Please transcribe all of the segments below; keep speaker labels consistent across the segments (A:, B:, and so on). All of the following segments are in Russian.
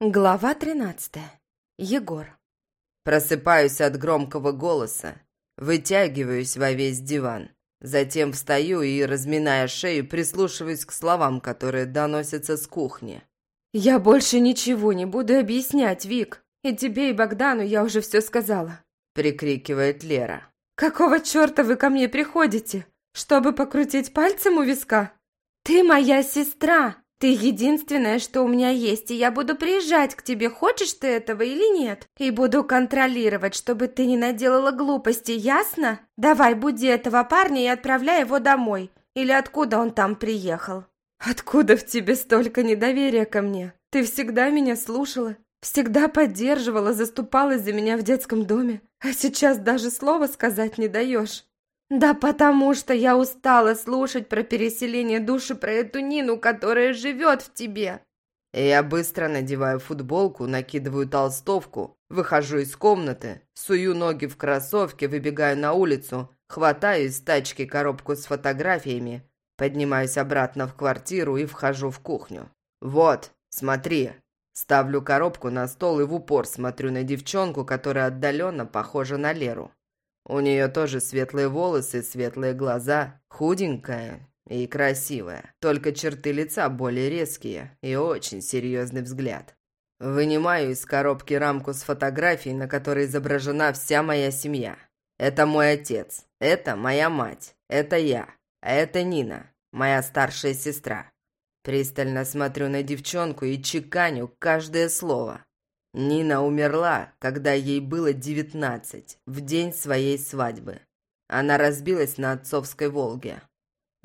A: Глава тринадцатая. Егор.
B: Просыпаюсь от громкого голоса, вытягиваюсь во весь диван. Затем встаю и, разминая шею, прислушиваюсь к словам, которые доносятся с кухни.
A: «Я больше ничего не буду объяснять, Вик. И тебе, и Богдану я уже все сказала», —
B: прикрикивает Лера.
A: «Какого черта вы ко мне приходите? Чтобы покрутить пальцем у виска? Ты моя сестра!» Ты единственное, что у меня есть, и я буду приезжать к тебе, хочешь ты этого или нет? И буду контролировать, чтобы ты не наделала глупости, ясно? Давай, буди этого парня и отправляй его домой. Или откуда он там приехал? Откуда в тебе столько недоверия ко мне? Ты всегда меня слушала, всегда поддерживала, заступалась за меня в детском доме, а сейчас даже слова сказать не даешь. «Да потому что я устала слушать про переселение души, про эту Нину, которая живет в тебе!»
B: Я быстро надеваю футболку, накидываю толстовку, выхожу из комнаты, сую ноги в кроссовки, выбегаю на улицу, хватаю из тачки коробку с фотографиями, поднимаюсь обратно в квартиру и вхожу в кухню. «Вот, смотри!» Ставлю коробку на стол и в упор смотрю на девчонку, которая отдаленно похожа на Леру. У нее тоже светлые волосы, светлые глаза, худенькая и красивая, только черты лица более резкие и очень серьезный взгляд. Вынимаю из коробки рамку с фотографией, на которой изображена вся моя семья. Это мой отец, это моя мать, это я, а это Нина, моя старшая сестра. Пристально смотрю на девчонку и чеканю каждое слово. Нина умерла, когда ей было девятнадцать, в день своей свадьбы. Она разбилась на отцовской «Волге».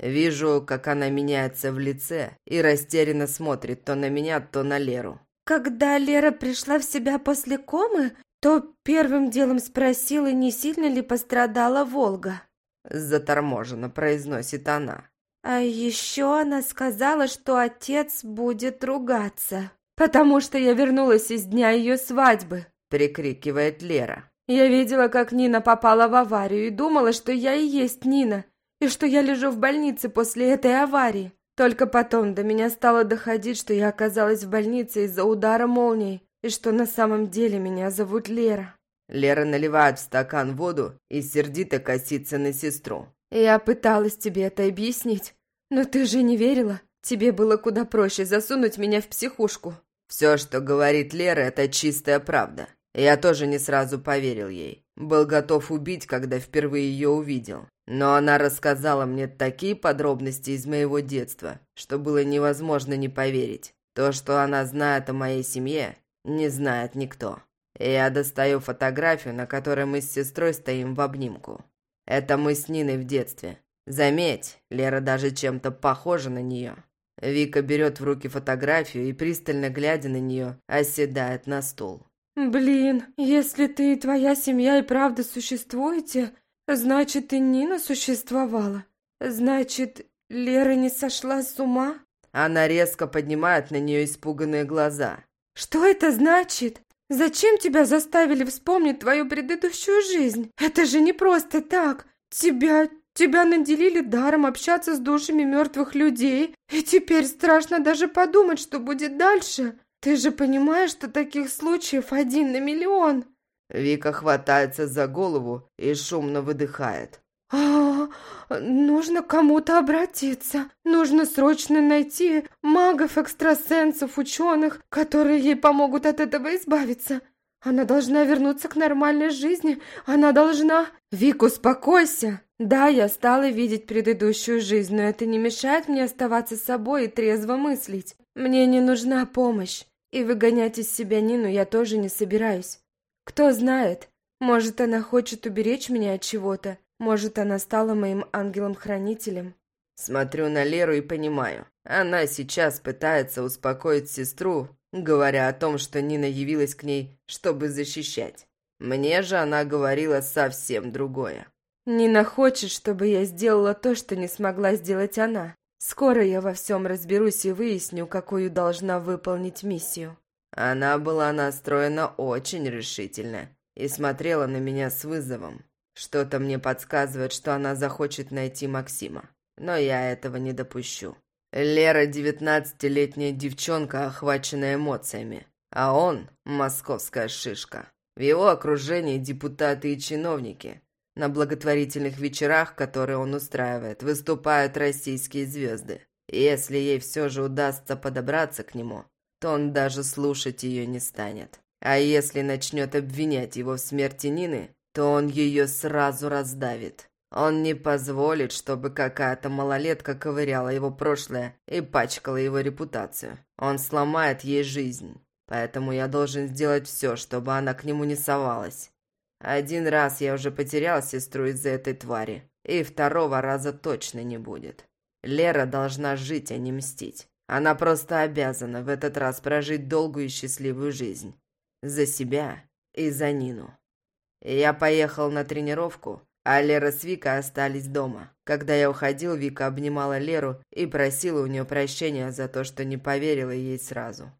B: Вижу, как она меняется в лице и растерянно смотрит то на меня, то на Леру.
A: Когда Лера пришла в себя после комы, то первым делом спросила, не сильно ли пострадала «Волга».
B: Заторможенно произносит она.
A: А еще она сказала, что отец будет ругаться. «Потому что я вернулась из дня ее свадьбы», — прикрикивает Лера. «Я видела, как Нина попала в аварию и думала, что я и есть Нина, и что я лежу в больнице после этой аварии. Только потом до меня стало доходить, что я оказалась в больнице из-за удара молнии, и что на самом деле меня зовут Лера».
B: Лера наливает в стакан воду и сердито косится на сестру.
A: «Я пыталась тебе это объяснить, но ты же не верила. Тебе было куда проще засунуть меня в психушку».
B: Все, что говорит Лера, это чистая правда. Я тоже не сразу поверил ей. Был готов убить, когда впервые ее увидел. Но она рассказала мне такие подробности из моего детства, что было невозможно не поверить. То, что она знает о моей семье, не знает никто. Я достаю фотографию, на которой мы с сестрой стоим в обнимку. Это мы с Ниной в детстве. Заметь, Лера даже чем-то похожа на нее. Вика берет в руки фотографию и, пристально глядя на нее, оседает на стул.
A: «Блин, если ты и твоя семья и правда существуете, значит, и Нина существовала. Значит, Лера не сошла с ума?»
B: Она резко поднимает на нее испуганные глаза.
A: «Что это значит? Зачем тебя заставили вспомнить твою предыдущую жизнь? Это же не просто так. Тебя Тебя наделили даром общаться с душами мертвых людей, и теперь страшно даже подумать, что будет дальше. Ты же понимаешь, что таких случаев один на миллион».
B: Вика хватается за голову и шумно выдыхает.
A: «А, нужно кому-то обратиться. Нужно срочно найти магов, экстрасенсов, ученых, которые ей помогут от этого избавиться. Она должна вернуться к нормальной жизни. Она должна...» «Вик, успокойся!» Да, я стала видеть предыдущую жизнь, но это не мешает мне оставаться собой и трезво мыслить. Мне не нужна помощь, и выгонять из себя Нину я тоже не собираюсь. Кто знает, может, она хочет уберечь меня от чего-то, может, она стала моим ангелом-хранителем.
B: Смотрю на Леру и понимаю, она сейчас пытается успокоить сестру, говоря о том, что Нина явилась к ней, чтобы защищать. Мне же она говорила совсем другое.
A: Нина хочет, чтобы я сделала то, что не смогла сделать она. Скоро я во всем разберусь и выясню, какую должна выполнить миссию.
B: Она была настроена очень решительно и смотрела на меня с вызовом. Что-то мне подсказывает, что она захочет найти Максима. Но я этого не допущу. Лера – девятнадцатилетняя девчонка, охваченная эмоциями. А он – московская шишка. В его окружении депутаты и чиновники. На благотворительных вечерах, которые он устраивает, выступают российские звезды. Если ей все же удастся подобраться к нему, то он даже слушать ее не станет. А если начнет обвинять его в смерти Нины, то он ее сразу раздавит. Он не позволит, чтобы какая-то малолетка ковыряла его прошлое и пачкала его репутацию. Он сломает ей жизнь. Поэтому я должен сделать все, чтобы она к нему не совалась. Один раз я уже потерял сестру из-за этой твари, и второго раза точно не будет. Лера должна жить, а не мстить. Она просто обязана в этот раз прожить долгую и счастливую жизнь. За себя и за Нину. Я поехал на тренировку, а Лера с Викой остались дома. Когда я уходил, Вика обнимала Леру и просила у нее прощения за то, что не поверила ей сразу.